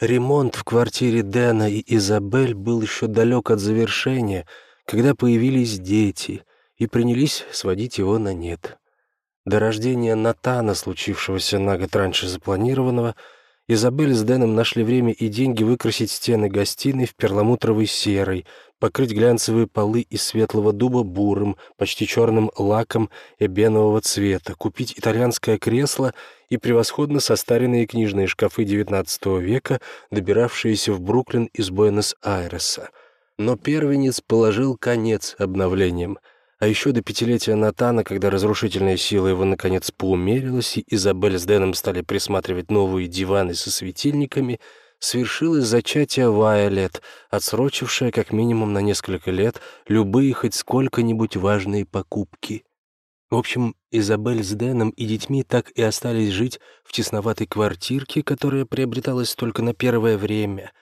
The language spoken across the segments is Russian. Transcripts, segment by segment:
Ремонт в квартире Дэна и Изабель был еще далек от завершения, когда появились дети и принялись сводить его на нет. До рождения Натана, случившегося на год раньше запланированного, Изабель с Дэном нашли время и деньги выкрасить стены гостиной в перламутровый серый, покрыть глянцевые полы из светлого дуба бурым, почти черным лаком эбенового цвета, купить итальянское кресло и превосходно состаренные книжные шкафы XIX века, добиравшиеся в Бруклин из Буэнос-Айреса. Но первенец положил конец обновлениям, а еще до пятилетия Натана, когда разрушительная сила его наконец поумерилась, и Изабель с Дэном стали присматривать новые диваны со светильниками — свершилось зачатие Вайолет, отсрочившее как минимум на несколько лет любые хоть сколько-нибудь важные покупки. В общем, Изабель с Дэном и детьми так и остались жить в тесноватой квартирке, которая приобреталась только на первое время.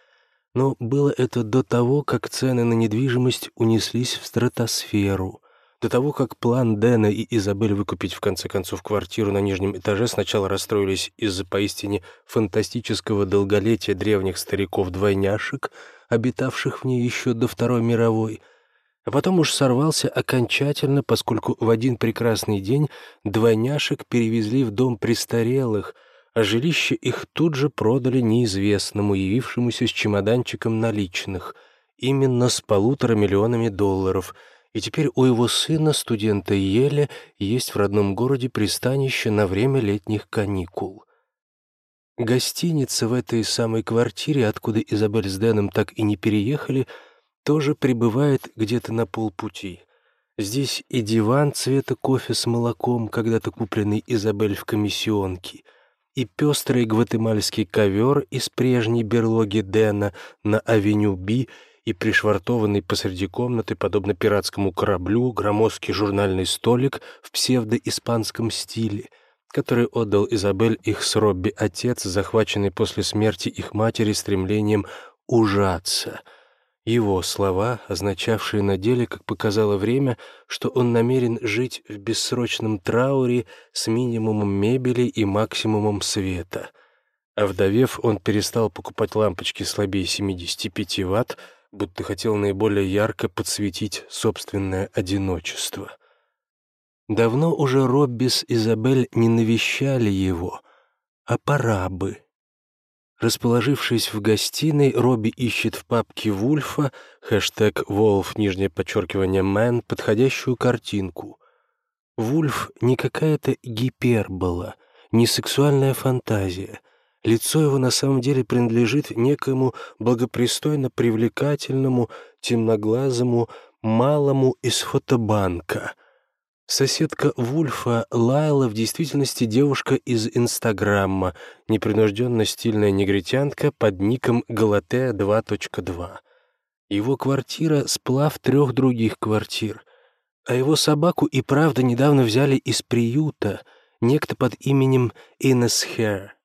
Но было это до того, как цены на недвижимость унеслись в стратосферу — до того, как план Дэна и Изабель выкупить в конце концов квартиру на нижнем этаже сначала расстроились из-за поистине фантастического долголетия древних стариков-двойняшек, обитавших в ней еще до Второй мировой, а потом уж сорвался окончательно, поскольку в один прекрасный день двойняшек перевезли в дом престарелых, а жилище их тут же продали неизвестному, явившемуся с чемоданчиком наличных, именно с полутора миллионами долларов — и теперь у его сына, студента Еле, есть в родном городе пристанище на время летних каникул. Гостиница в этой самой квартире, откуда Изабель с Дэном так и не переехали, тоже пребывает где-то на полпути. Здесь и диван цвета кофе с молоком, когда-то купленный Изабель в комиссионке, и пестрый гватемальский ковер из прежней берлоги Дэна на авеню Би — и пришвартованный посреди комнаты, подобно пиратскому кораблю, громоздкий журнальный столик в псевдоиспанском стиле, который отдал Изабель их с Робби отец, захваченный после смерти их матери стремлением ужаться. Его слова, означавшие на деле, как показало время, что он намерен жить в бессрочном трауре с минимумом мебели и максимумом света. Овдовев, он перестал покупать лампочки слабее 75 ватт, будто хотел наиболее ярко подсветить собственное одиночество. Давно уже Робби с Изабель не навещали его, а пора бы. Расположившись в гостиной, Робби ищет в папке Вульфа, хэштег «Волф», нижнее подчеркивание «Мэн», подходящую картинку. Вульф не какая-то гипербола, не сексуальная фантазия — Лицо его на самом деле принадлежит некоему благопристойно привлекательному, темноглазому, малому из фотобанка. Соседка Вульфа Лайла в действительности девушка из Инстаграмма, непринужденно стильная негритянка под ником Галатея 2.2. Его квартира — сплав трех других квартир. А его собаку и правда недавно взяли из приюта, некто под именем Инес Хэр.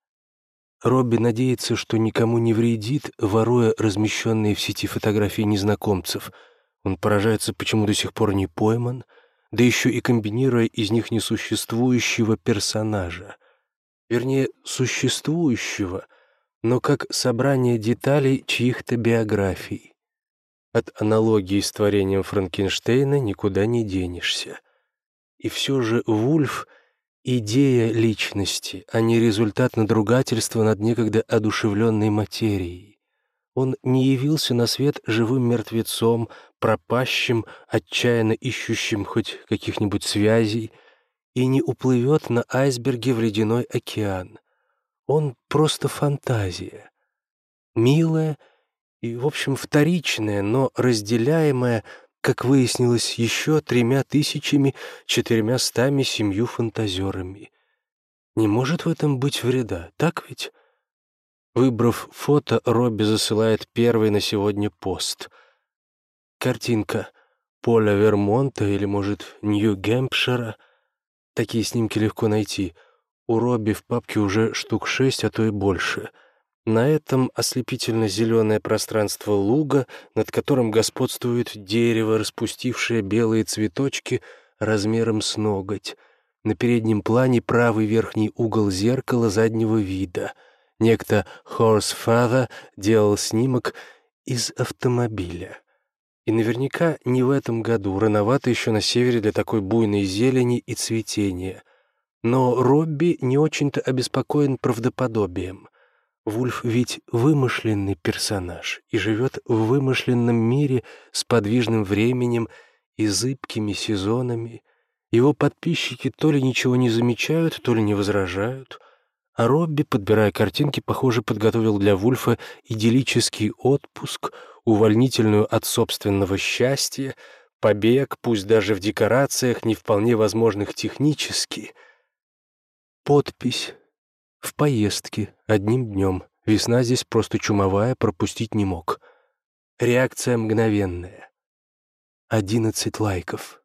Робби надеется, что никому не вредит, воруя размещенные в сети фотографии незнакомцев. Он поражается, почему до сих пор не пойман, да еще и комбинируя из них несуществующего персонажа. Вернее, существующего, но как собрание деталей чьих-то биографий. От аналогии с творением Франкенштейна никуда не денешься. И все же Вульф — идея личности, а не результат надругательства над некогда одушевленной материей. Он не явился на свет живым мертвецом, пропащим, отчаянно ищущим хоть каких-нибудь связей, и не уплывет на айсберге в ледяной океан. Он просто фантазия. Милая и, в общем, вторичная, но разделяемая как выяснилось, еще тремя тысячами четырьмя стами семью фантазерами. Не может в этом быть вреда, так ведь? Выбрав фото, Робби засылает первый на сегодня пост. Картинка поля Вермонта или, может, Нью-Гэмпшира. Такие снимки легко найти. У Робби в папке уже штук шесть, а то и больше — на этом ослепительно-зеленое пространство луга, над которым господствует дерево, распустившее белые цветочки размером с ноготь. На переднем плане правый верхний угол зеркала заднего вида. Некто Хорс Фада делал снимок из автомобиля. И наверняка не в этом году, рановато еще на севере для такой буйной зелени и цветения. Но Робби не очень-то обеспокоен правдоподобием. Вульф ведь вымышленный персонаж и живет в вымышленном мире с подвижным временем и зыбкими сезонами. Его подписчики то ли ничего не замечают, то ли не возражают. А Робби, подбирая картинки, похоже, подготовил для Вульфа идиллический отпуск, увольнительную от собственного счастья, побег, пусть даже в декорациях, не вполне возможных технически. Подпись в поездке, одним днем. Весна здесь просто чумовая, пропустить не мог. Реакция мгновенная. Одиннадцать лайков.